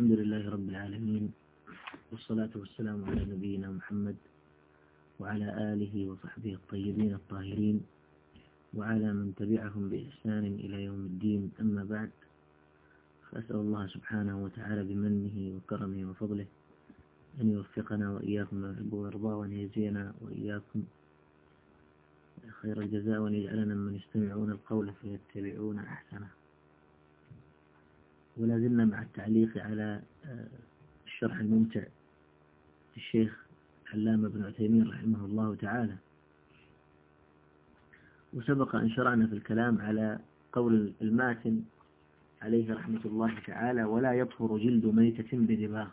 الحمد لله رب العالمين والصلاة والسلام على نبينا محمد وعلى آله وصحبه الطيبين الطاهرين وعلى من تبعهم بإحسان إلى يوم الدين. أما بعد فأسأل الله سبحانه وتعالى بمنه وكرمه وفضله أن يوفقنا وإياكم ما يحب ويرضى وأن يجزينا وإياكم خير الجزاء وأن يجعلنا من يستمعون القول فيتبعون أحسنه. ولا زلنا مع التعليق على آه، الشرح الممتع للشيخ علامة بن عثيمين رحمه الله تعالى. وسبق أن شرعنا في الكلام على قول الماتن عليه رحمة الله تعالى ولا يطهر جلد ميتة بدباغ.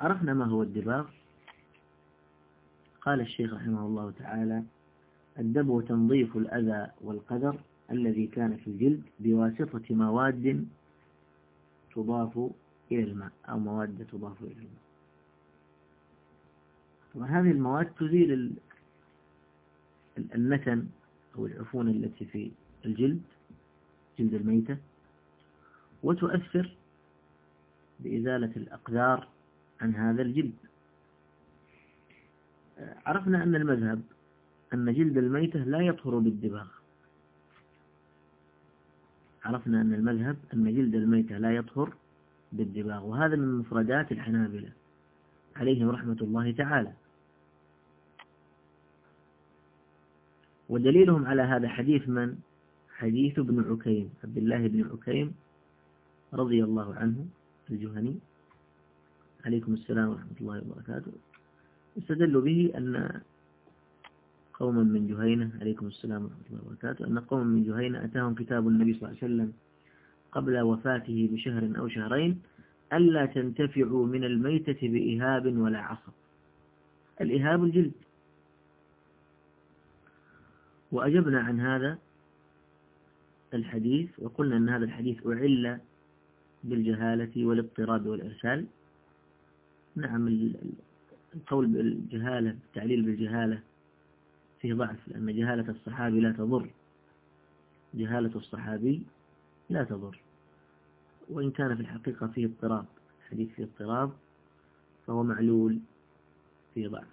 عرفنا ما هو الدباغ؟ قال الشيخ رحمه الله تعالى الدب تنظيف الأذى والقدر الذي كان في الجلد بواسطة مواد تضاف إلى الماء أو مواد تضاف إلى الماء. وهذه المواد تزيل النتن أو العفون التي في الجلد جلد الميتة وتؤثر بإزالة الأقدار عن هذا الجلد. عرفنا أن المذهب أن جلد الميتة لا يطهر بالدباغ عرفنا أن المذهب أن جلد الميتة لا يطهر بالدباغ وهذا من مفردات الحنابلة عليهم رحمة الله تعالى. ودليلهم على هذا حديث من؟ حديث ابن عكيم عبد الله بن عكيم رضي الله عنه الجهني. عليكم السلام ورحمة الله وبركاته. استدلوا به أن قوما من جهينة عليكم السلام ورحمة الله وبركاته. أن قوما من جهينة أتاهم كتاب النبي صلى الله عليه وسلم قبل وفاته بشهر أو شهرين ألا تنتفعوا من الميتة بإهاب ولا عصب. الإهاب الجلد. وأجبنا عن هذا الحديث وقلنا أن هذا الحديث أعل بالجهالة والاضطراب والإرسال. نعم القول بالجهالة التعليل بالجهالة فيه ضعف لأن جهالة الصحابي لا تضر. جهالة الصحابي لا تضر. وإن كان في الحقيقة فيه اضطراب الحديث فيه اضطراب فهو معلول فيه ضعف.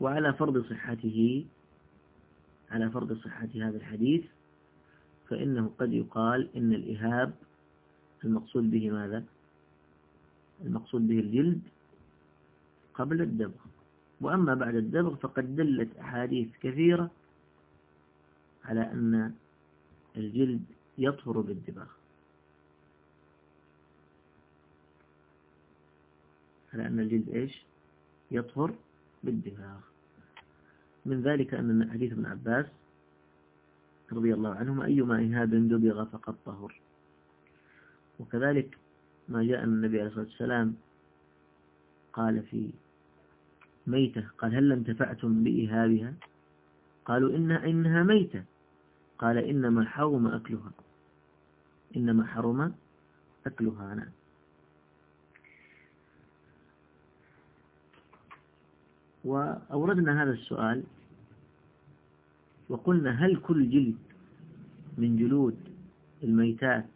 وعلى فرض صحته على فرض صحة هذا الحديث فإنه قد يقال إن الإهاب المقصود به ماذا؟ المقصود به الجلد قبل الدبغ. وأما بعد الدبغ فقد دلت أحاديث كثيرة على أن الجلد يطهر بالدباغ على أن الجلد إيش؟ يطهر بالدباغ من ذلك أن حديث ابن عباس رضي الله عنهما أيما إهاب دبغ فقد طهر. وكذلك ما جاء النبي عليه الصلاة والسلام قال في ميتة قال هل انتفعتم بإهابها قالوا إنها, إنها ميتة. قال إنما حرم أكلها. إنما حرم أكلها. نعم. وأوردنا هذا السؤال وقلنا هل كل جلد من جلود الميتات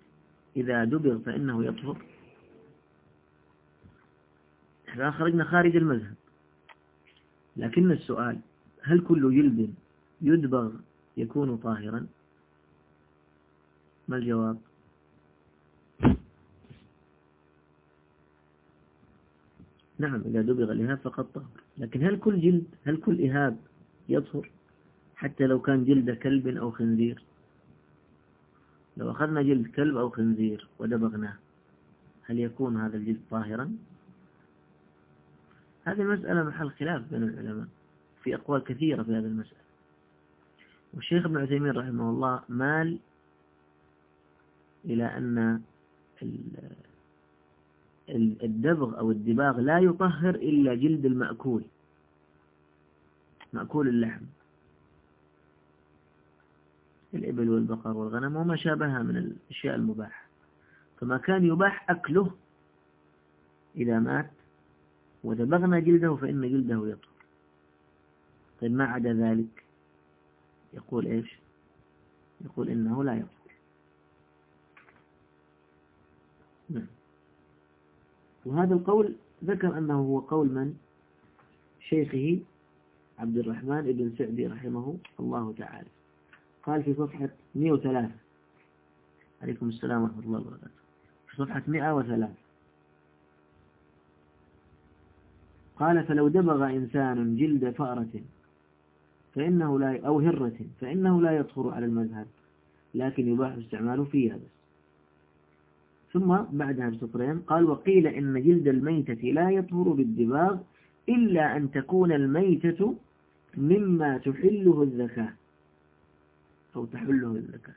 إذا دبغ فإنه يطهر؟ إحنا خرجنا خارج المذهب. لكن السؤال هل كل جلد يدبغ يكون طاهرا؟ ما الجواب؟ نعم إذا دبغ الإهاب فقد طهر. لكن هل كل جلد هل كل إهاب يطهر؟ حتى لو كان جلد كلب أو خنزير. لو أخذنا جلد كلب أو خنزير ودبغناه هل يكون هذا الجلد طاهرا؟ هذه المسألة محل خلاف بين العلماء في أقوال كثيرة في هذه المسألة. والشيخ ابن عثيمين رحمه الله مال إلى أن الدبغ أو الدباغ لا يطهر إلا جلد المأكول مأكول اللحم. الإبل والبقر والغنم وما شابهها من الأشياء المباحة. فما كان يباح أكله إذا مات ودبغنا جلده فإن جلده يطهر. طيب ما عدا ذلك؟ يقول إيش؟ يقول إنه لا يطهر. نعم. وهذا القول ذكر أنه هو قول من؟ شيخه عبد الرحمن بن سعدي رحمه الله تعالى. قال في صفحة 103 عليكم السلام ورحمة الله وبركاته. في صفحة 103 قال فلو دبغ إنسان جلد فأرة فإنه لا أو هرة فإنه لا يطهر على المذهب لكن يباح استعماله فيها بس ثم بعدها بسطرين قال وقيل إن جلد الميتة لا يطهر بالدباغ إلا أن تكون الميتة مما تحله الزكاة أو تحله الزكاة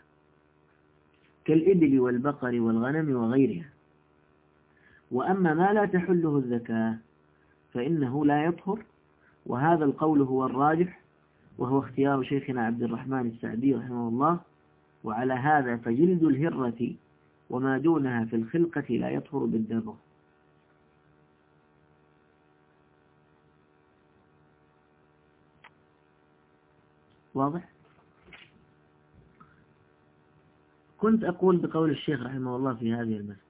كالإبل والبقر والغنم وغيرها. وأما ما لا تحله الزكاة فإنه لا يطهر وهذا القول هو الراجح وهو اختيار شيخنا عبد الرحمن السعدي رحمه الله وعلى هذا فجلد الهرة وما دونها في الخلقة لا يطهر بالدبغ واضح؟ كنت أقول بقول الشيخ رحمه الله في هذه المسألة.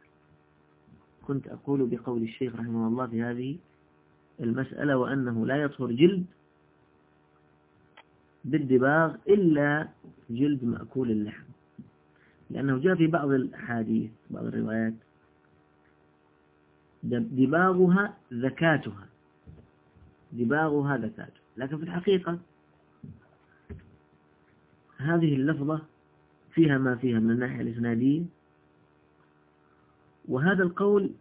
كنت أقول بقول الشيخ رحمه الله في هذه المسألة وأنه لا يطهر جلد بالدباغ إلا جلد مأكول اللحم. لأنه جاء في بعض الأحاديث بعض الروايات دباغها ذكاتها. دباغها ذكاتها. لكن في الحقيقة هذه اللفظة فيها ما فيها من الناحية الإسنادية. وهذا القول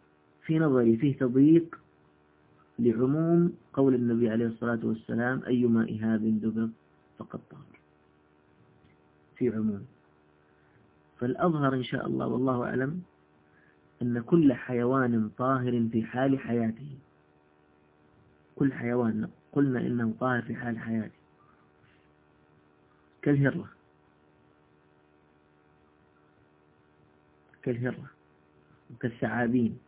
في نظري فيه تضييق لعموم قول النبي عليه الصلاة والسلام أيما إهاب دبغ فقد طهر. في عموم. فالأظهر إن شاء الله والله أعلم أن كل حيوان طاهر في حال حياته. كل حيوان قلنا إنه طاهر في حال حياته. كالهرة. كالهرة. وكالثعابين.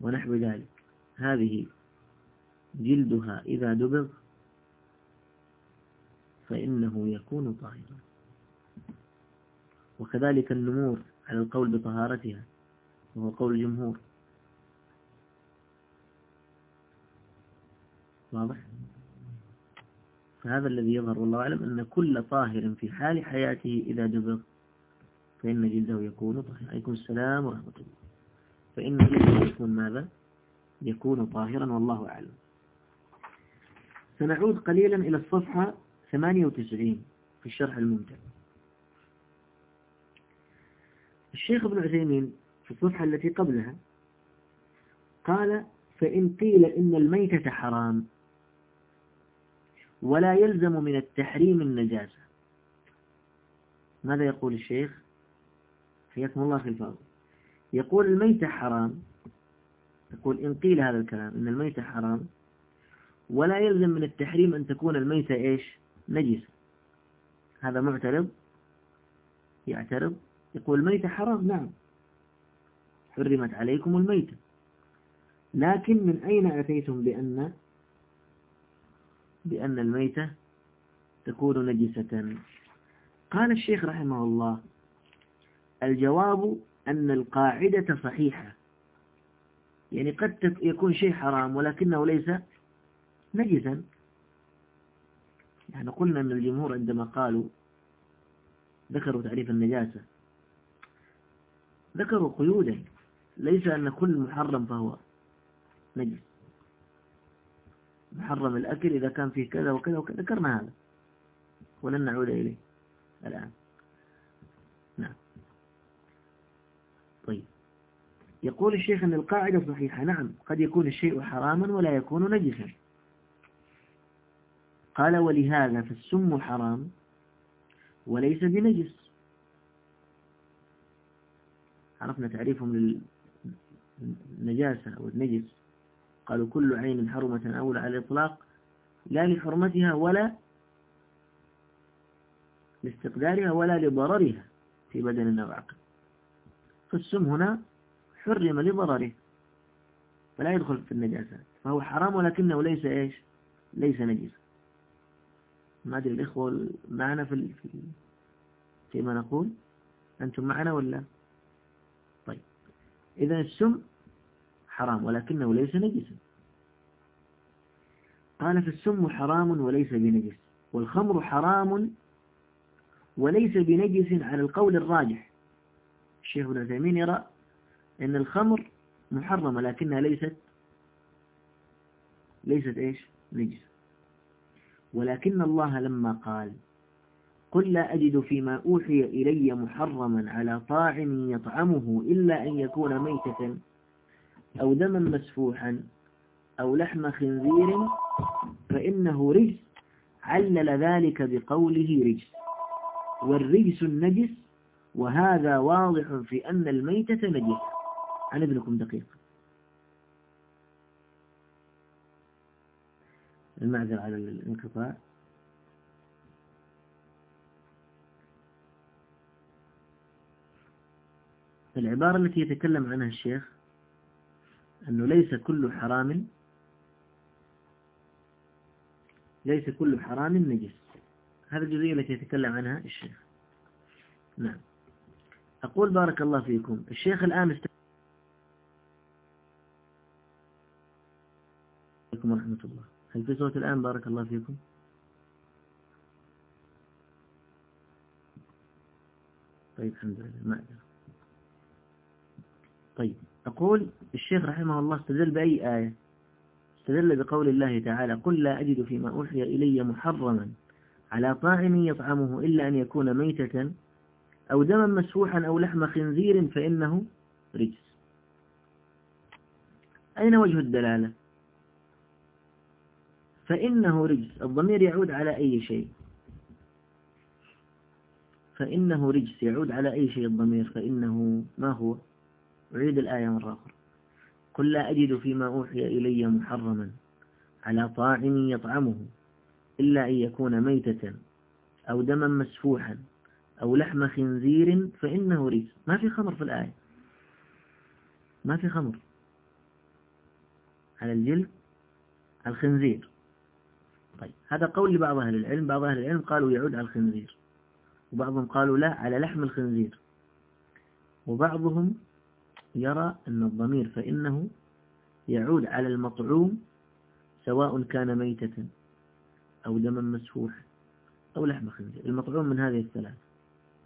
ونحو ذلك. هذه جلدها إذا دبغ فإنه يكون طاهرا. وكذلك النمور على القول بطهارتها وهو قول الجمهور. واضح؟ فهذا الذي يظهر والله أعلم أن كل طاهر في حال حياته إذا دبغ فإن جلده يكون طاهرا. عليكم السلام ورحمة الله. فإن جلده يكون ماذا؟ يكون طاهرا والله أعلم. سنعود قليلا إلى الصفحة 98 في الشرح الممتع. الشيخ ابن عثيمين في الصفحة التي قبلها قال فإن قيل إن الميتة حرام ولا يلزم من التحريم النجاسة. ماذا يقول الشيخ؟ حياكم الله في الفاظ يقول الميتة حرام يقول إن قيل هذا الكلام إن الميتة حرام ولا يلزم من التحريم أن تكون الميتة إيش؟ نجسة. هذا معترض؟ يعترض؟ يقول الميتة حرام نعم. حرمت عليكم الميتة لكن من أين أتيتم بأن بأن الميتة تكون نجسة؟ قال الشيخ رحمه الله الجواب أن القاعدة صحيحة. يعني قد يكون شيء حرام ولكنه ليس نجسا يعني قلنا أن الجمهور عندما قالوا ذكروا تعريف النجاسة ذكروا قيودا ليس أن كل محرم فهو نجس. محرم الأكل إذا كان فيه كذا وكذا وكذا ذكرنا هذا ولن نعود إليه الآن نعم طيب يقول الشيخ أن القاعدة صحيحة. نعم قد يكون الشيء حراما ولا يكون نجسا. قال ولهذا فالسم حرام وليس بنجس. عرفنا تعريفهم للنجاسة أو النجس. قالوا كل عين حرمة أولى على الإطلاق لا لحرمتها ولا لاستقدارها ولا لضررها في بدن أو فالسم هنا حرم لضرره فلا يدخل في النجاسات فهو حرام ولكنه ليس إيش؟ ليس نجس ما أدري الإخوة معنا في فيما نقول. أنتم معنا ولا؟ طيب. إذا السم حرام ولكنه ليس نجسا. قال فالسم حرام وليس بنجس. والخمر حرام وليس بنجس على القول الراجح. الشيخ ابن عثيمين يرى أن الخمر محرمة لكنها ليست ليست إيش؟ نجس. ولكن الله لما قال قل لا أجد فيما أوحي إلي محرما على طاعم يطعمه إلا أن يكون ميتة أو دما مسفوحا أو لحم خنزير فإنه رجس. علل ذلك بقوله رجس. والرجس النجس وهذا واضح في أن الميتة نجس. عن ابنكم دقيق. المعذر على الانقطاع. العبارة التي يتكلم عنها الشيخ أنه ليس كل حرام ليس كل حرام نجس. هذه الجزئية التي يتكلم عنها الشيخ. نعم. أقول بارك الله فيكم. الشيخ الآن است... ورحمة الله. هل في صوت الآن؟ بارك الله فيكم. طيب الحمد لله ما أدري. طيب أقول الشيخ رحمه الله استدل بأي آية؟ استدل بقول الله تعالى قل لا أجد فيما أوحي إلي محرما على طاعم يطعمه إلا أن يكون ميتة أو دما مسفوحا أو لحم خنزير فإنه رجس. أين وجه الدلالة؟ فإنه رجس الضمير يعود على أي شيء؟ فإنه رجس يعود على أي شيء الضمير؟ فإنه ما هو؟ أعيد الآية مرة أخرى. قل لا أجد فيما أوحي إلي محرما على طاعم يطعمه إلا أن يكون ميتة أو دما مسفوحا أو لحم خنزير فإنه رجس ما في خمر في الآية. ما في خمر. على الجلد الخنزير. طيب. هذا قول لبعض أهل العلم. بعض أهل العلم قالوا يعود على الخنزير. وبعضهم قالوا لا على لحم الخنزير. وبعضهم يرى أن الضمير فإنه يعود على المطعوم سواء كان ميتة أو دما مسفوحا أو لحم خنزير. المطعوم من هذه الثلاث.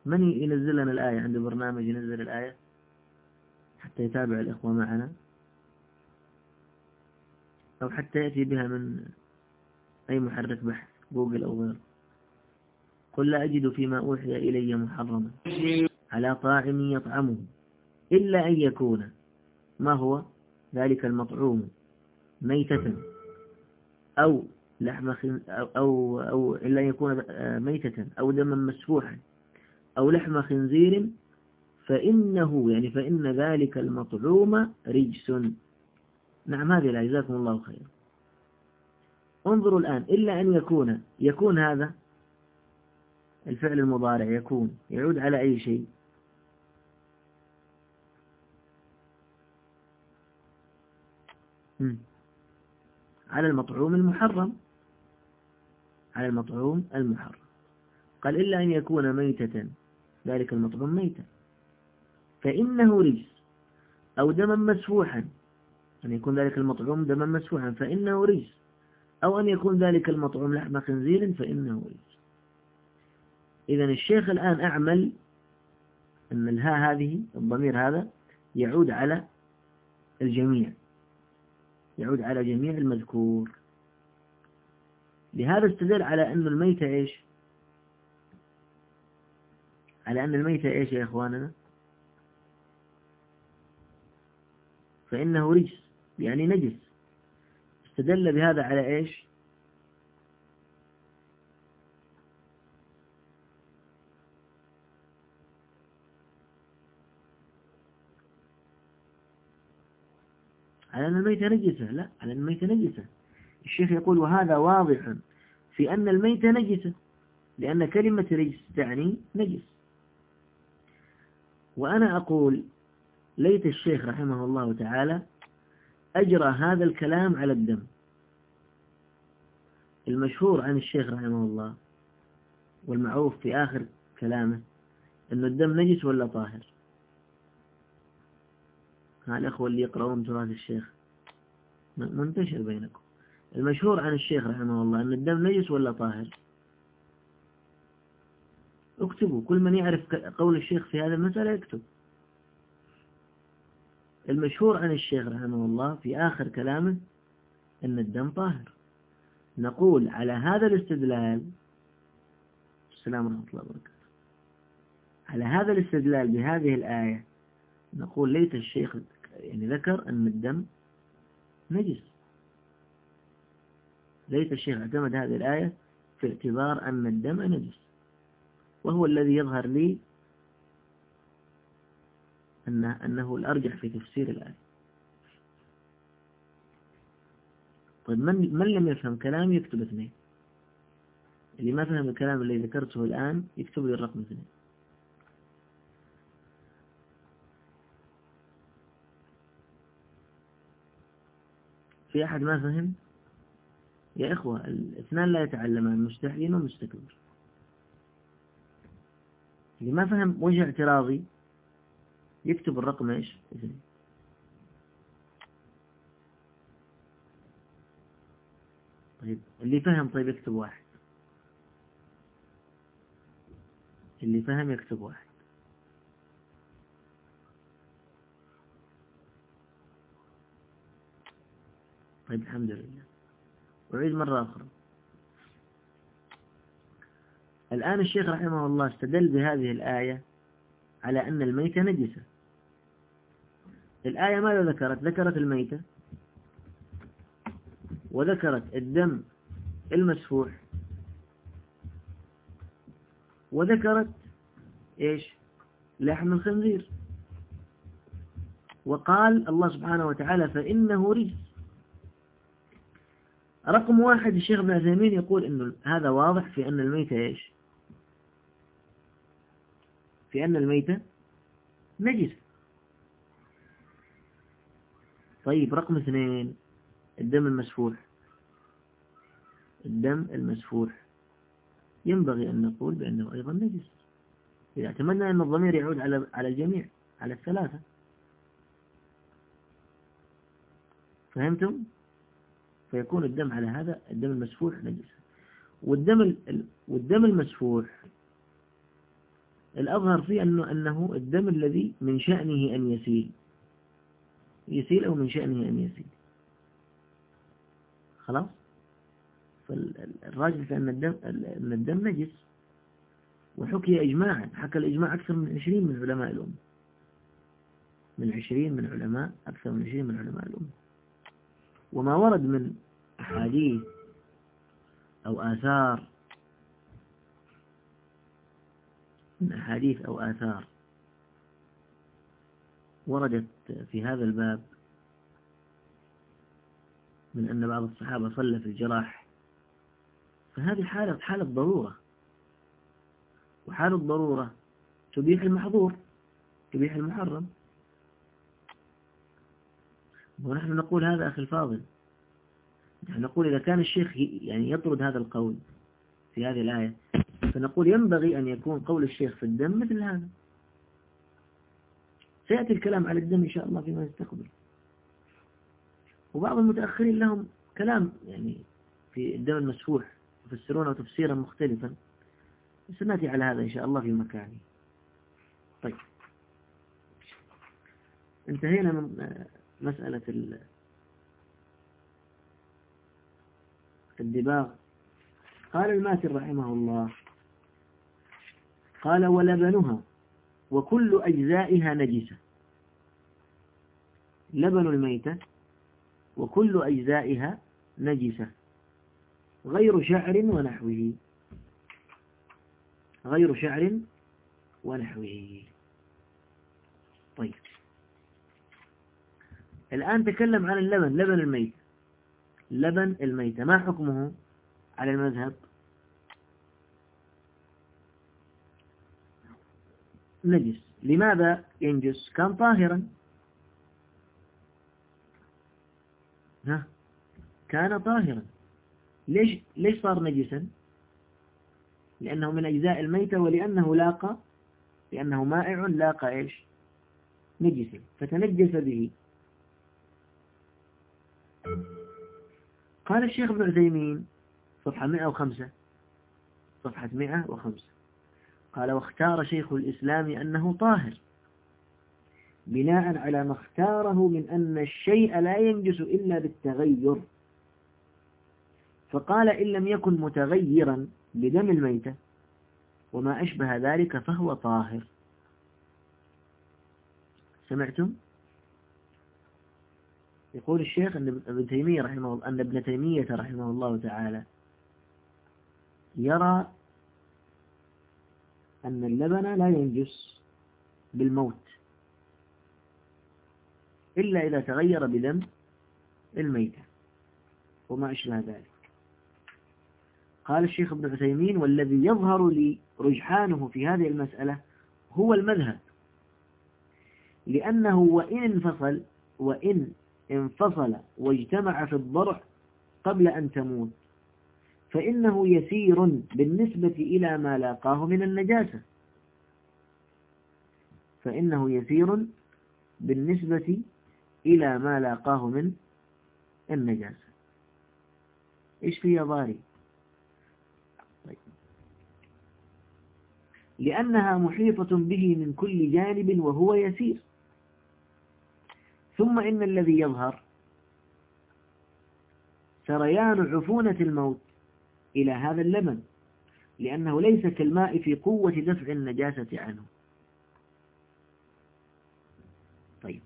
من ينزل لنا الآية؟ عند برنامج ينزل الآية؟ حتى يتابع الإخوة معنا. أو حتى يأتي بها من أي محرك بحث جوجل أو غيره. قل لا أجد فيما أوحي إلي محرما. على طاعم يطعمه. إلا أن يكون. ما هو؟ ذلك المطعوم. ميتة. أو لحم أو, أو, إلا أن يكون ميتة. أو دما مسفوحا. أو لحم خنزير. فإنه يعني فإن ذلك المطعوم رجس. نعم هذه لا جزاكم الله خيرا انظروا الآن إلا أن يكون يكون هذا الفعل المضارع يكون يعود على أي شيء؟ على المطعوم المحرم. على المطعوم المحرم. قال إلا أن يكون ميتة. ذلك المطعوم ميتا فإنه رجس أو دما مسفوحا. أن يكون ذلك المطعوم دما مسفوحا فإنه رجس. أو أن يكون ذلك المطعوم لحم خنزير فإنه رجس إذا الشيخ الآن أعمل أن الها هذه الضمير هذا يعود على الجميع. يعود على جميع المذكور. لهذا استدل على أن الميتة إيش؟ على أن الميتة إيش يا إخواننا؟ فإنه رجس يعني نجس. استدل بهذا على إيش؟ على أن الميتة نجسة لا على أن الميتة نجسة الشيخ يقول وهذا واضح في أن الميتة نجسة لأن كلمة رجس تعني نجس. وأنا أقول ليت الشيخ رحمه الله تعالى أجرى هذا الكلام على الدم. المشهور عن الشيخ رحمه الله والمعروف في آخر كلامه أن الدم نجس ولا طاهر؟ ها الأخوة اللي يقرؤون تراث الشيخ منتشر بينكم. المشهور عن الشيخ رحمه الله أن الدم نجس ولا طاهر؟ اكتبوا كل من يعرف قول الشيخ في هذا المسألة يكتب. المشهور عن الشيخ رحمه الله في آخر كلامه أن الدم طاهر. نقول على هذا الاستدلال السلام ورحمة الله وبركاته. على هذا الاستدلال بهذه الآية نقول ليت الشيخ يعني ذكر أن الدم نجس. ليت الشيخ اعتمد هذه الآية في اعتبار أن الدم نجس. وهو الذي يظهر لي أنه, أنه الأرجح في تفسير الآية. طيب من, من لم يفهم كلامي يكتب اثنين. اللي ما فهم الكلام اللي ذكرته الآن يكتب لي الرقم اثنين. في أحد ما فهم؟ يا إخوة الاثنان لا يتعلمان مستحيل ومستكبر. اللي ما فهم وجه اعتراضي يكتب الرقم إيش؟ اثنين طيب اللي فهم طيب يكتب واحد. اللي فهم يكتب واحد. طيب الحمد لله. أعيد مرة أخرى. الآن الشيخ رحمه الله استدل بهذه الآية على أن الميتة نجسة. الآية ماذا ذكرت؟ ذكرت الميتة وذكرت الدم المسفوح وذكرت إيش؟ لحم الخنزير. وقال الله سبحانه وتعالى فإنه رجس. رقم واحد الشيخ ابن عثيمين يقول إنه هذا واضح في أن الميتة إيش؟ في أن الميتة نجس طيب رقم اثنين. الدم المسفوح. الدم المسفوح. ينبغي أن نقول بأنه أيضا نجس. إذا اعتمدنا أن الضمير يعود على على الجميع على الثلاثة. فهمتم؟ فيكون الدم على هذا الدم المسفوح نجس. والدم والدم المسفوح. الأظهر فيه أنه, أنه الدم الذي من شأنه أن يسيل. يسيل أو من شأنه أن يسيل خلاص؟ فالراجل في أن الدم, أن الدم نجس. وحكي إجماعا. حكى الإجماع أكثر من عشرين من علماء الأمة. من عشرين من علماء أكثر من عشرين من علماء الأمة. وما ورد من أحاديث أو آثار من أحاديث أو آثار وردت في هذا الباب من أن بعض الصحابة صلى في الجراح. فهذه حالة حالة ضرورة. وحالة الضرورة تبيح المحظور تبيح المحرم. ونحن نقول هذا أخي الفاضل. نحن نقول إذا كان الشيخ يعني يطرد هذا القول في هذه الآية فنقول ينبغي أن يكون قول الشيخ في الدم مثل هذا. سيأتي الكلام على الدم إن شاء الله فيما يستقبل. وبعض المتأخرين لهم كلام يعني في الدم المسفوح يفسرونه تفسيرا مختلفا. سنأتي على هذا إن شاء الله في مكانه طيب. انتهينا من مسألة الدباغ قال الماتر رحمه الله قال ولبنها. وكل أجزائها نجسة. لبن الميتة وكل أجزائها نجسة. غير شعر ونحوه. غير شعر ونحوه. طيب. الآن تكلم عن اللبن لبن الميت لبن الميتة ما حكمه على المذهب؟ نجس لماذا ينجس؟ كان طاهرا. ها؟ كان طاهرا. ليش ليش صار نجسا لأنه من أجزاء الميتة ولأنه لاقى لأنه مائع لاقى إيش؟ نجسا فتنجس به. قال الشيخ ابن عثيمين صفحة 105 صفحة 105 قال واختار شيخ الإسلام أنه طاهر. بناء على ما اختاره من أن الشيء لا ينجس إلا بالتغير. فقال إن لم يكن متغيرا بدم الميتة وما أشبه ذلك فهو طاهر. سمعتم؟ يقول الشيخ أن ابن تيمية رحمه الله أن ابن تيمية رحمه الله تعالى يرى أن اللبن لا ينجس بالموت إلا إذا تغير بدم الميتة وما أشبه ذلك. قال الشيخ ابن عثيمين والذي يظهر لي رجحانه في هذه المسألة هو المذهب لأنه وإن انفصل وإن انفصل واجتمع في الضرع قبل أن تموت فإنه يسير بالنسبة إلى ما لاقاه من النجاسة. فإنه يسير بالنسبة إلى ما لاقاه من النجاسة. إيش في ضاري؟ طيب. لأنها محيطة به من كل جانب وهو يسير. ثم إن الذي يظهر سريان عفونة الموت. إلى هذا اللبن لأنه ليس كالماء في قوة دفع النجاسة عنه. طيب.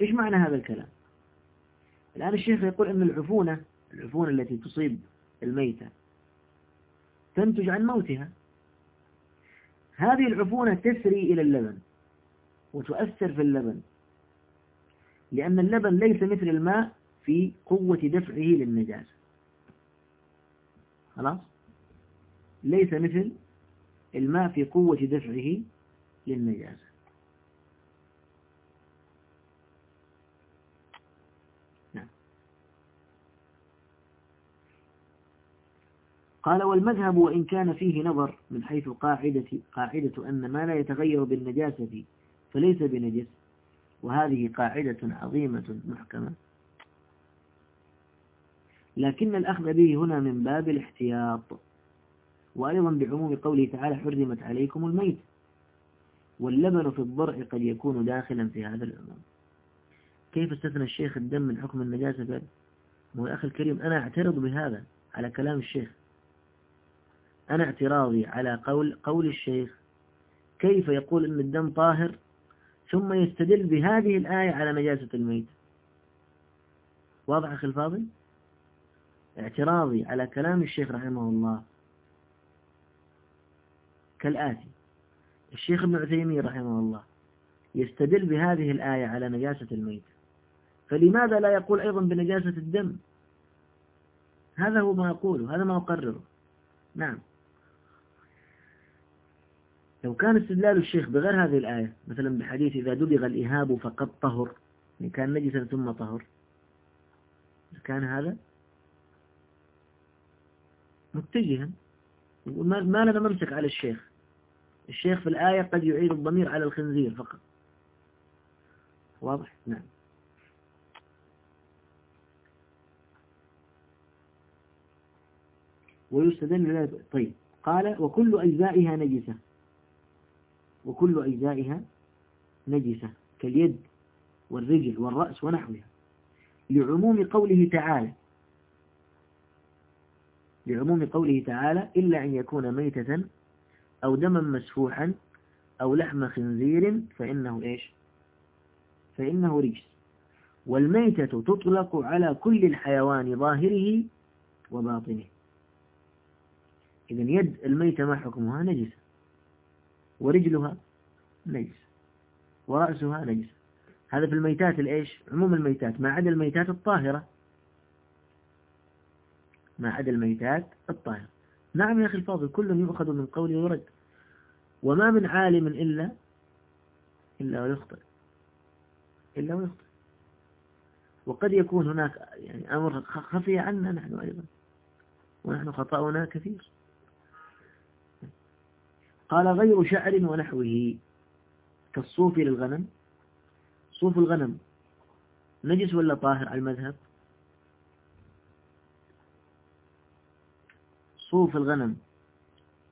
إيش معنى هذا الكلام؟ الآن الشيخ يقول أن العفونة العفونة التي تصيب الميتة تنتج عن موتها. هذه العفونة تسري إلى اللبن وتؤثر في اللبن لأن اللبن ليس مثل الماء في قوة دفعه للنجاسة. خلاص؟ ليس مثل الماء في قوة دفعه للنجاسة. نعم. قال والمذهب وإن كان فيه نظر من حيث قاعدة, قاعدة أن ما لا يتغير بالنجاسة فليس بنجس وهذه قاعدة عظيمة محكمة. لكن الأخذ به هنا من باب الاحتياط. وأيضا بعموم قوله تعالى حرمت عليكم الميت. واللبن في الضرع قد يكون داخلا في هذا العموم. كيف استثنى الشيخ الدم من حكم النجاسة مو أخي الكريم أنا أعترض بهذا على كلام الشيخ. أنا اعتراضي على قول قول الشيخ كيف يقول أن الدم طاهر ثم يستدل بهذه الآية على نجاسة الميت؟ واضح أخي الفاضل؟ اعتراضي على كلام الشيخ رحمه الله. كالآتي الشيخ ابن عثيمين رحمه الله يستدل بهذه الآية على نجاسة الميت. فلماذا لا يقول أيضا بنجاسة الدم؟ هذا هو ما أقوله هذا ما أقرره. نعم. لو كان استدلال الشيخ بغير هذه الآية مثلا بحديث إذا دبغ الإهاب فقد طهر يعني كان نجسا ثم طهر كان هذا متجها. ما لنا ممسك على الشيخ. الشيخ في الآية قد يعيد الضمير على الخنزير فقط. واضح؟ نعم. ويستدل طيب. قال وكل أجزائها نجسة. وكل أجزائها نجسة. كاليد والرجل والرأس ونحوها. لعموم قوله تعالى لعموم قوله تعالى إلا أن يكون ميتة أو دما مسفوحا أو لحم خنزير فإنه إيش؟ فإنه رجس والميتة تطلق على كل الحيوان ظاهره وباطنه. إذن يد الميتة ما حكمها؟ نجسة ورجلها؟ نجس. ورأسها؟ نجس. هذا في الميتات الإيش؟ عموم الميتات ما عدا الميتات الطاهرة. ما عدا الميتات الطاهرة نعم يا أخي الفاضل كل يؤخذ من قوله ورد وما من عالم إلا إلا ويخطئ. إلا ويخطئ. وقد يكون هناك يعني أمر خفي عنا نحن أيضا. ونحن خطأنا كثير. قال غير شعر ونحوه. كالصوف للغنم. صوف الغنم نجس ولا طاهر على المذهب؟ صوف الغنم.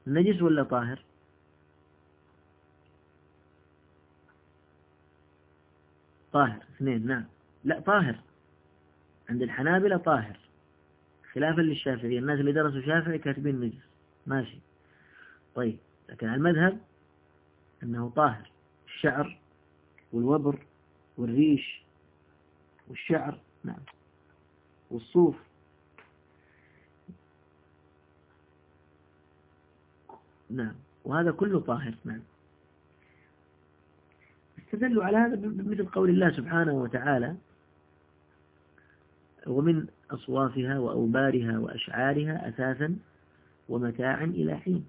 نجس ولا طاهر؟ طاهر. اثنين نعم. لا طاهر. عند الحنابلة طاهر. خلافا للشافعية. الناس اللي درسوا شافعي كاتبين نجس. ماشي. طيب لكن المذهب أنه طاهر. الشعر والوبر والريش والشعر نعم. والصوف نعم. وهذا كله طاهر. نعم. استدلوا على هذا بمثل قول الله سبحانه وتعالى ومن أصوافها وأوبارها وأشعارها أثاثا ومتاعا إلى حين.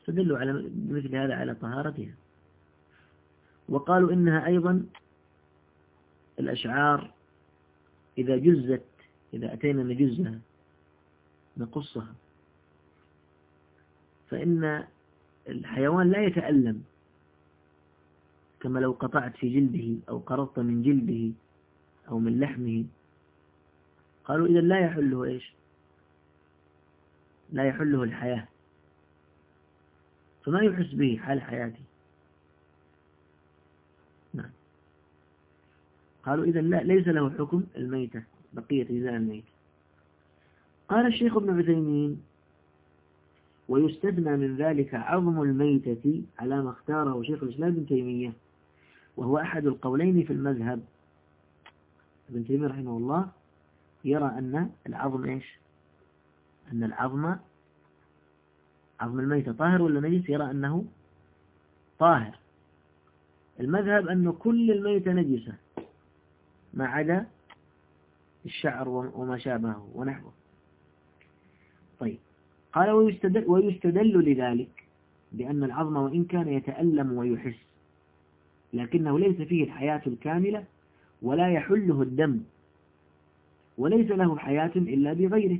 استدلوا على مثل هذا على طهارتها. وقالوا إنها أيضا الأشعار إذا جزت إذا أتينا نجزها نقصها. فإن الحيوان لا يتألم كما لو قطعت في جلده أو قرضت من جلده أو من لحمه. قالوا إذا لا يحله إيش؟ لا يحله الحياة. فما يحس به حال حياته؟ نعم. قالوا إذا لا ليس له حكم الميتة بقية إذا الميتة. قال الشيخ ابن عثيمين ويستثنى من ذلك عظم الميتة على ما اختاره شيخ الإسلام ابن تيمية وهو أحد القولين في المذهب. ابن تيمية رحمه الله يرى أن العظم إيش؟ أن العظم عظم الميتة. طاهر ولا نجس؟ يرى أنه طاهر. المذهب أن كل الميتة نجسة ما عدا الشعر وما شابهه ونحوه. طيب. قال ويستدل, ويستدل لذلك بأن العظم وإن كان يتألم ويحس لكنه ليس فيه الحياة الكاملة ولا يحله الدم وليس له حياة إلا بغيره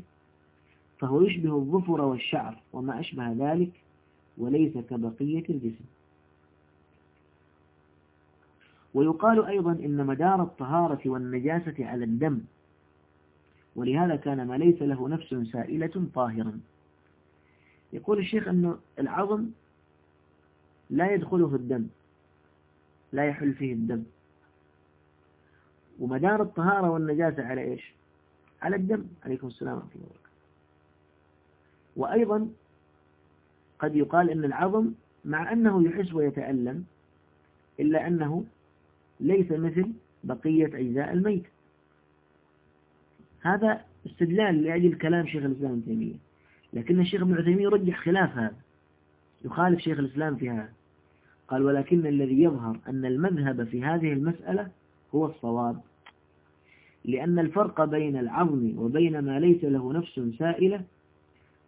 فهو يشبه الظفر والشعر وما أشبه ذلك وليس كبقية الجسم. ويقال أيضا إن مدار الطهارة والنجاسة على الدم ولهذا كان ما ليس له نفس سائلة طاهرا. يقول الشيخ أن العظم لا يدخله الدم لا يحل فيه الدم. ومدار الطهارة والنجاسة على إيش؟ على الدم. عليكم السلام ورحمة الله وبركاته. وأيضا قد يقال أن العظم مع أنه يحس ويتألم إلا أنه ليس مثل بقية أجزاء الميت. هذا استدلال لأجل كلام شيخ الإسلام ابن تيمية. لكن الشيخ ابن عثيمين يرجح خلاف هذا يخالف شيخ الإسلام في هذا. قال ولكن الذي يظهر أن المذهب في هذه المسألة هو الصواب لأن الفرق بين العظم وبين ما ليس له نفس سائلة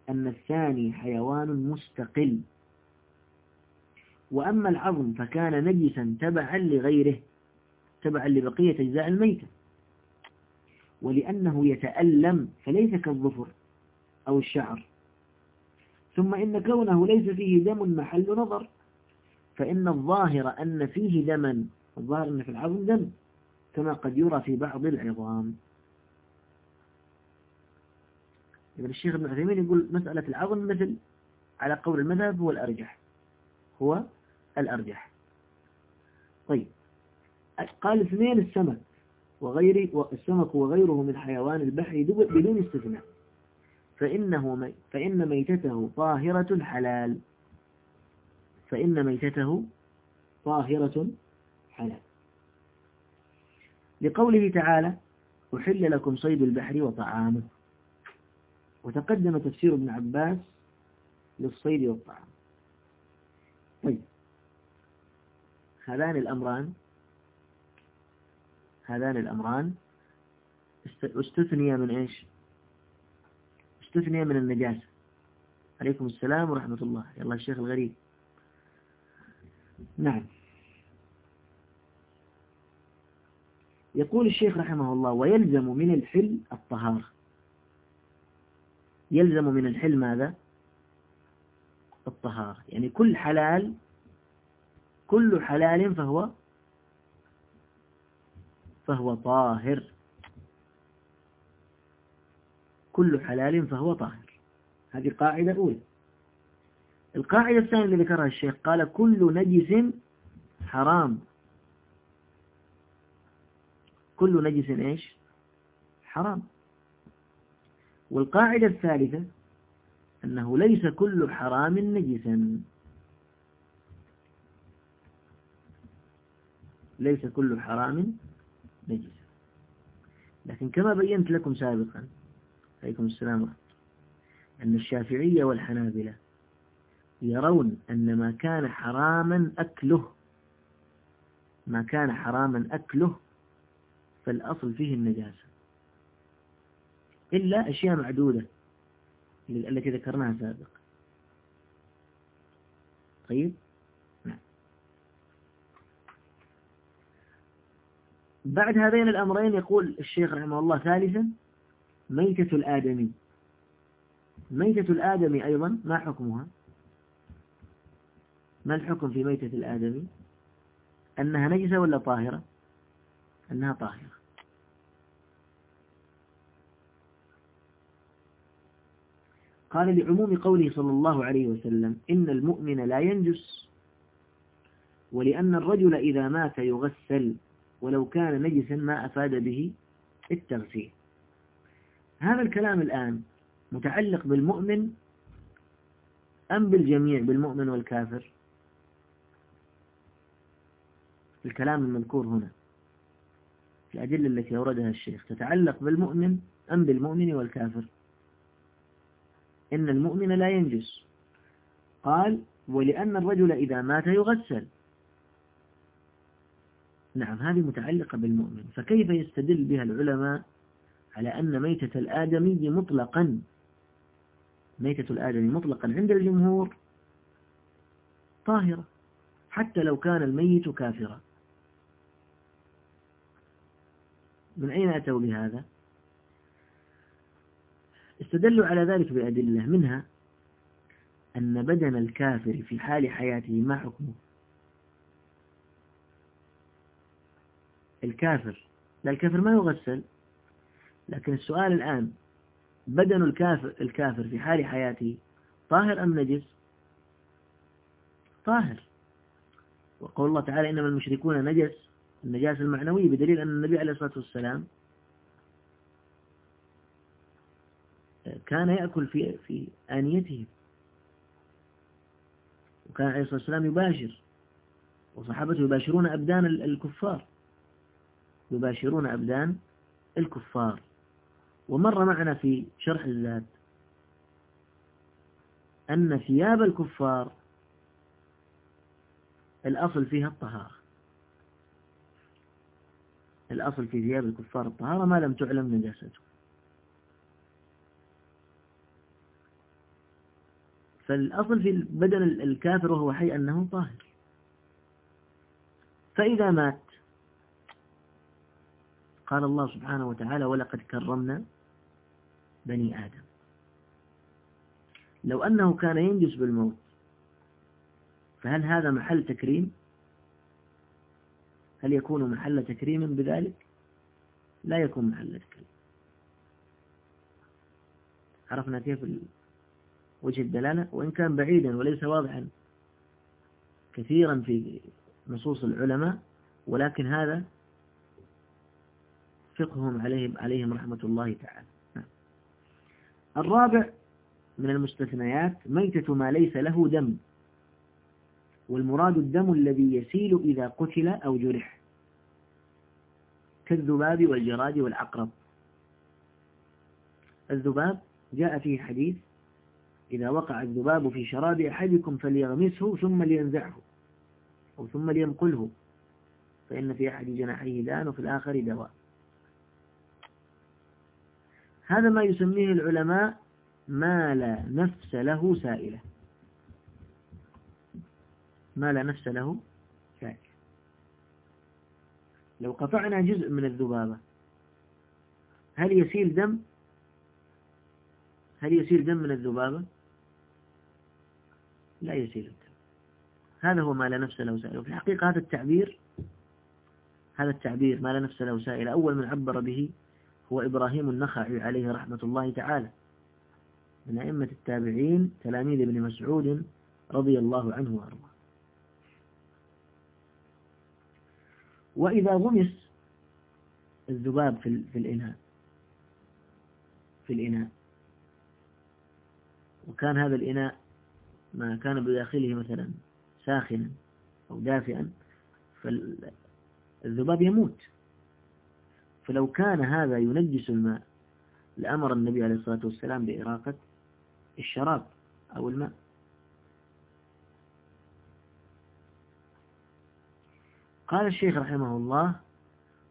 أن الثاني حيوان مستقل. وأما العظم فكان نجسا تبعا لغيره تبعا لبقية أجزاء الميتة. ولأنه يتألم فليس كالظفر أو الشعر. ثم إن كونه ليس فيه دم محل نظر فإن الظاهر أن فيه دما الظاهر أن في العظم دم كما قد يرى في بعض العظام. إذا الشيخ ابن عثيمين يقول مسألة العظم مثل على قول المذهب هو الأرجح. هو الأرجح. طيب. قال اثنين السمك وغير السمك وغيره من حيوان البحر بدون استثناء. فإنه فإن ميتته طاهرة الحلال فإن ميتته طاهرة حلال. لقوله تعالى أحل لكم صيد البحر وطعامه. وتقدم تفسير ابن عباس للصيد والطعام. طيب. هذان الأمران هذان الأمران استثنيا من إيش؟ استثنيا من النجاسة. عليكم السلام ورحمة الله. يلا الشيخ الغريب. نعم. يقول الشيخ رحمه الله ويلزم من الحل الطهارة. يلزم من الحل ماذا؟ الطهارة. يعني كل حلال كل حلال فهو فهو طاهر. كل حلال فهو طاهر. هذه قاعدة أولى القاعدة الثانية اللي ذكرها الشيخ قال كل نجس حرام. كل نجس إيش؟ حرام. والقاعدة الثالثة أنه ليس كل حرام نجسا ليس كل حرام نجسا لكن كما بينت لكم سابقا عليكم السلام. أن الشافعية والحنابلة يرون أن ما كان حراما أكله. ما كان حراما أكله فالأصل فيه النجاسة. إلا أشياء معدودة التي ذكرناها سابقا. طيب؟ نعم. بعد هذين الأمرين يقول الشيخ رحمه الله ثالثا ميتة الآدمي. ميتة الآدمي أيضا ما حكمها؟ ما الحكم في ميتة الآدمي؟ أنها نجسة ولا طاهرة؟ أنها طاهرة. قال لعموم قوله صلى الله عليه وسلم إن المؤمن لا ينجس ولأن الرجل إذا مات يغسل ولو كان نجسا ما أفاد به التغسيل. هذا الكلام الآن متعلق بالمؤمن أم بالجميع بالمؤمن والكافر؟ الكلام المذكور هنا الأدلة التي أوردها الشيخ تتعلق بالمؤمن أم بالمؤمن والكافر؟ إن المؤمن لا ينجس. قال ولأن الرجل إذا مات يغسل. نعم هذه متعلقة بالمؤمن. فكيف يستدل بها العلماء على أن ميتة الآدمي مطلقا. ميتة الآدمي مطلقا عند الجمهور. طاهرة. حتى لو كان الميت كافرا. من أين أتوا بهذا؟ استدلوا على ذلك بأدلة. منها أن بدن الكافر في حال حياته ما حكمه؟ الكافر. لا الكافر ما يغسل. لكن السؤال الآن بدن الكافر, الكافر في حال حياته طاهر أم نجس؟ طاهر. وقول الله تعالى إنما المشركون نجس النجاسة المعنوية بدليل أن النبي عليه الصلاة والسلام كان يأكل في في آنيته. وكان عليه الصلاة والسلام يباشر. وصحابته يباشرون أبدان الكفار. يباشرون أبدان الكفار. ومر معنا في شرح الذات أن ثياب الكفار الأصل فيها الطهارة. الأصل في ثياب الكفار الطهارة ما لم تعلم نجاسته. فالأصل في بدن الكافر وهو حي أنه طاهر. فإذا مات قال الله سبحانه وتعالى ولقد كرمنا بني آدم. لو أنه كان ينجس بالموت فهل هذا محل تكريم؟ هل يكون محل تكريم بذلك؟ لا يكون محل تكريم. عرفنا كيف وجه الدلالة؟ وإن كان بعيدا وليس واضحا كثيرا في نصوص العلماء ولكن هذا فقههم عليهم عليهم رحمة الله تعالى. الرابع من المستثنيات ميتة ما ليس له دم. والمراد الدم الذي يسيل إذا قتل أو جرح. كالذباب والجراد والعقرب. الذباب جاء فيه حديث إذا وقع الذباب في شراب أحدكم فليغمسه ثم لينزعه أو ثم لينقله. فإن في أحد جناحيه دان وفي الآخر دواء. هذا ما يسميه العلماء ما لا نفس له سائلة. ما لا نفس له سائلة. لو قطعنا جزء من الذبابة هل يسيل دم؟ هل يسيل دم من الذبابة؟ لا يسيل الدم. هذا هو ما لا نفس له سائل وفي الحقيقة هذا التعبير هذا التعبير ما لا نفس له سائل أول من عبر به هو إبراهيم النخعي عليه رحمة الله تعالى. من أئمة التابعين تلاميذ ابن مسعود رضي الله عنه وأرضاه. وإذا غمس الذباب في, في الإناء في الإناء. وكان هذا الإناء ما كان بداخله مثلا ساخنا أو دافئا فالذباب يموت. فلو كان هذا ينجس الماء لأمر النبي عليه الصلاة والسلام بإراقة الشراب أو الماء. قال الشيخ رحمه الله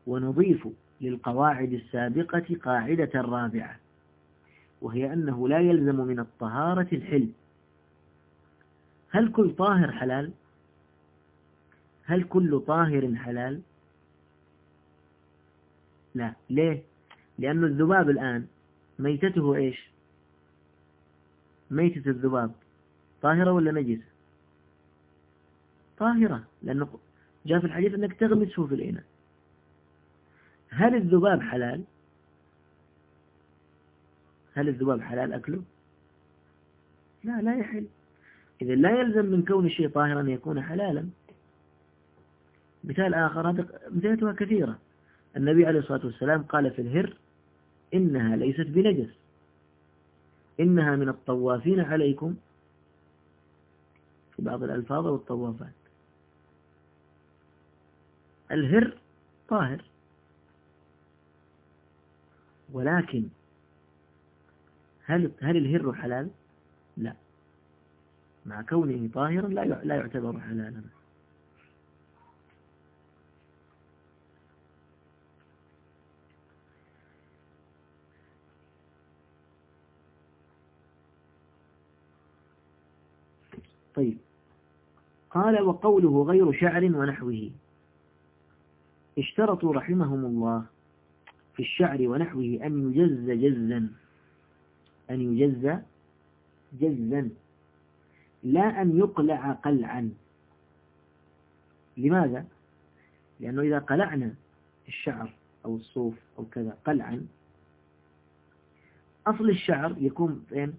ونضيف للقواعد السابقة قاعدة رابعة وهي أنه لا يلزم من الطهارة الحل هل كل طاهر حلال؟ هل كل طاهر حلال؟ لا. ليه؟ لأن الذباب الآن ميتته إيش؟ ميتة الذباب. طاهرة ولا نجسة؟ طاهرة. لأنه جاء في الحديث أنك تغمسه في الإناء. هل الذباب حلال؟ هل الذباب حلال أكله؟ لا لا يحل. إذا لا يلزم من كون الشيء طاهرا يكون حلالا. مثال آخر مثالتها كثيرة. النبي عليه الصلاة والسلام قال في الهر إنها ليست بنجس. إنها من الطوافين عليكم. في بعض الألفاظ والطوافات. الهر طاهر. ولكن هل هل الهر حلال؟ لا. مع كونه طاهرا لا لا يعتبر حلالا. طيب قال وقوله غير شعر ونحوه. اشترطوا رحمهم الله في الشعر ونحوه أن يجز جزا. أن يجز جزا. لا أن يقلع قلعا. لماذا؟ لأنه إذا قلعنا الشعر أو الصوف أو كذا قلعا أصل الشعر يكون فين؟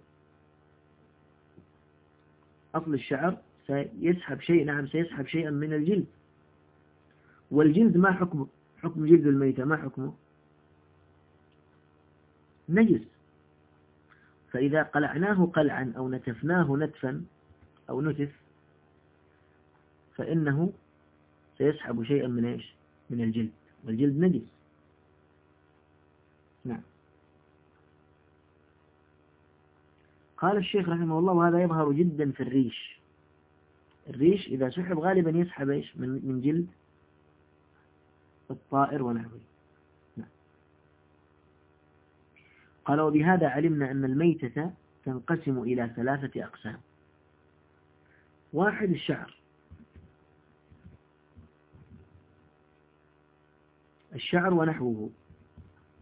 أصل الشعر سيسحب شيء نعم سيسحب شيئا من الجلد. والجلد ما حكمه؟ حكم جلد الميتة ما حكمه؟ نجس. فإذا قلعناه قلعا أو نتفناه نتفا أو نتف فإنه سيسحب شيئا من إيش؟ من الجلد. والجلد نجس. نعم. قال الشيخ رحمه الله وهذا يظهر جدا في الريش. الريش إذا سحب غالبا يسحب إيش؟ من من جلد الطائر ونحوه. نعم. قال وبهذا علمنا أن الميتة تنقسم إلى ثلاثة أقسام. واحد الشعر. الشعر ونحوه.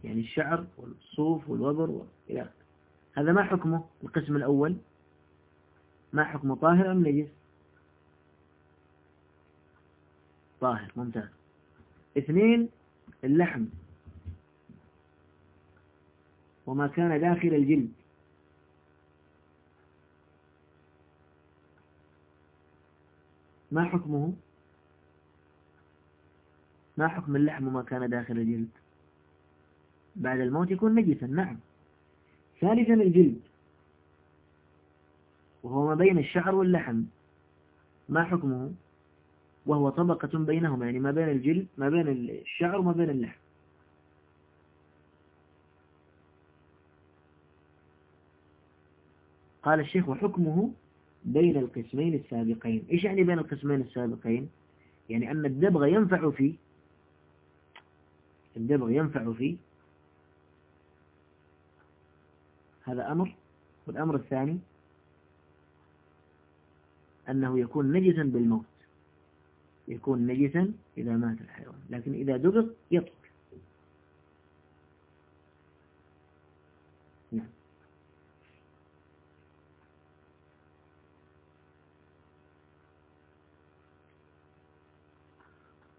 يعني الشعر والصوف والوبر إلى هذا ما حكمه؟ القسم الأول. ما حكمه؟ طاهر أم نجس طاهر ممتاز. اثنين اللحم. وما كان داخل الجلد. ما حكمه؟ ما حكم اللحم وما كان داخل الجلد؟ بعد الموت يكون نجسا نعم. ثالثا الجلد. وهو ما بين الشعر واللحم. ما حكمه؟ وهو طبقة بينهما يعني ما بين الجلد ما بين الشعر وما بين اللحم. قال الشيخ وحكمه بين القسمين السابقين. إيش يعني بين القسمين السابقين؟ يعني أن الدبغ ينفع فيه الدبغ ينفع فيه هذا أمر والأمر الثاني أنه يكون نجسا بالموت. يكون نجسا إذا مات الحيوان لكن إذا دبغ يطهر نعم.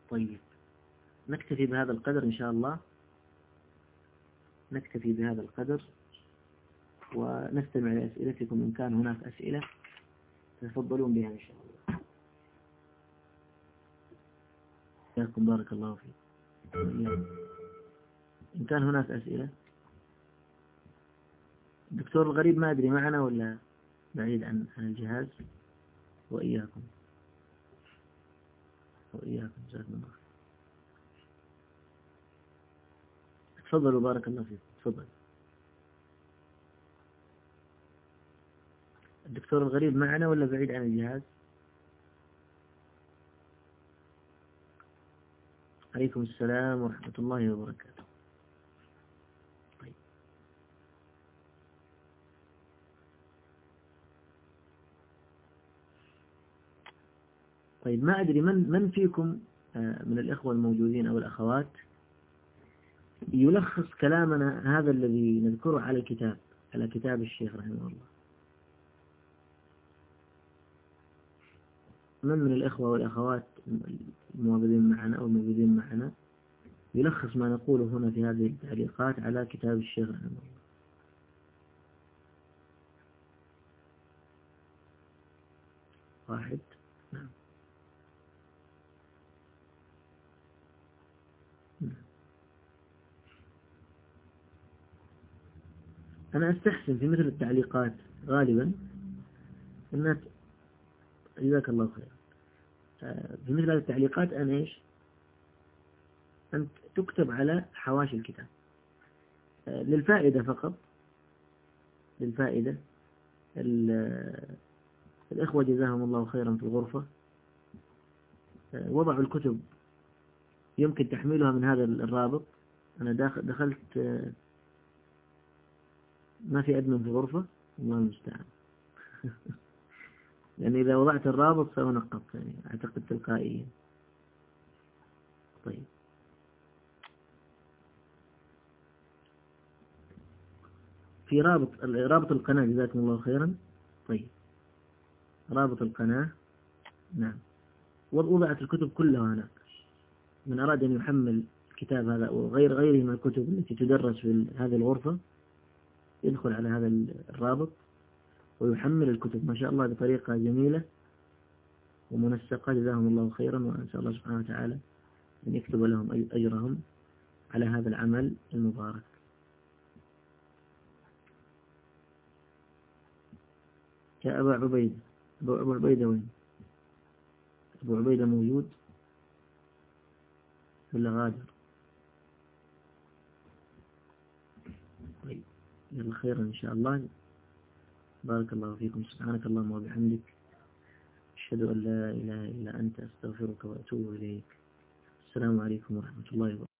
طيب. نكتفي بهذا القدر إن شاء الله. نكتفي بهذا القدر. ونستمع لأسئلتكم إن كان هناك أسئلة تفضلون بها إن شاء الله. ياكم بارك الله فيك. إن كان هناك أسئلة؟ الدكتور الغريب ما أدري معنا ولا بعيد عن الجهاز؟ وإياكم. وإياكم جزاكم الله تفضلوا بارك الله فيكم. تفضل. الدكتور الغريب معنا ولا بعيد عن الجهاز؟ عليكم السلام ورحمة الله وبركاته. طيب طيب ما أدري من من فيكم آه، من الإخوة الموجودين أو الأخوات يلخص كلامنا هذا الذي نذكره على الكتاب على كتاب الشيخ رحمه الله. من من الإخوة والأخوات المواظبين معنا أو الموجودين معنا يلخص ما نقوله هنا في هذه التعليقات على كتاب الشيخ رحمه الله. واحد. نعم. أنا أستحسن في مثل التعليقات غالبا أنها جزاك الله خير في مثل هذه التعليقات أن إيش؟ أن تكتب على حواشي الكتاب. للفائدة فقط للفائدة. الإخوة جزاهم الله خيرا في الغرفة. وضعوا الكتب يمكن تحميلها من هذا الرابط. أنا دخلت ما في أدمن في الغرفة. الله المستعان. يعني إذا وضعت الرابط سأنقط يعني أعتقد تلقائيا. طيب. في رابط رابط القناة جزاكم الله خيرا. طيب. رابط القناة. نعم. وضعت الكتب كلها هناك. من أراد أن يحمل الكتاب هذا وغير غيره من الكتب التي تدرس في هذه الغرفة يدخل على هذا الرابط. ويحمل الكتب ما شاء الله بطريقة جميلة ومنسقة. جزاهم الله خيرا وأنسأل الله سبحانه وتعالى أن يكتب لهم أجرهم على هذا العمل المبارك. يا أبا عبيدة أبو عبيدة وين؟ أبو عبيدة موجود ولا غادر؟ طيب يلا خيرا إن شاء الله. بارك الله فيكم سبحانك اللهم وبحمدك. أشهد أن لا إله إلا أنت أستغفرك وأتوب إليك. السلام عليكم ورحمة الله وبركاته.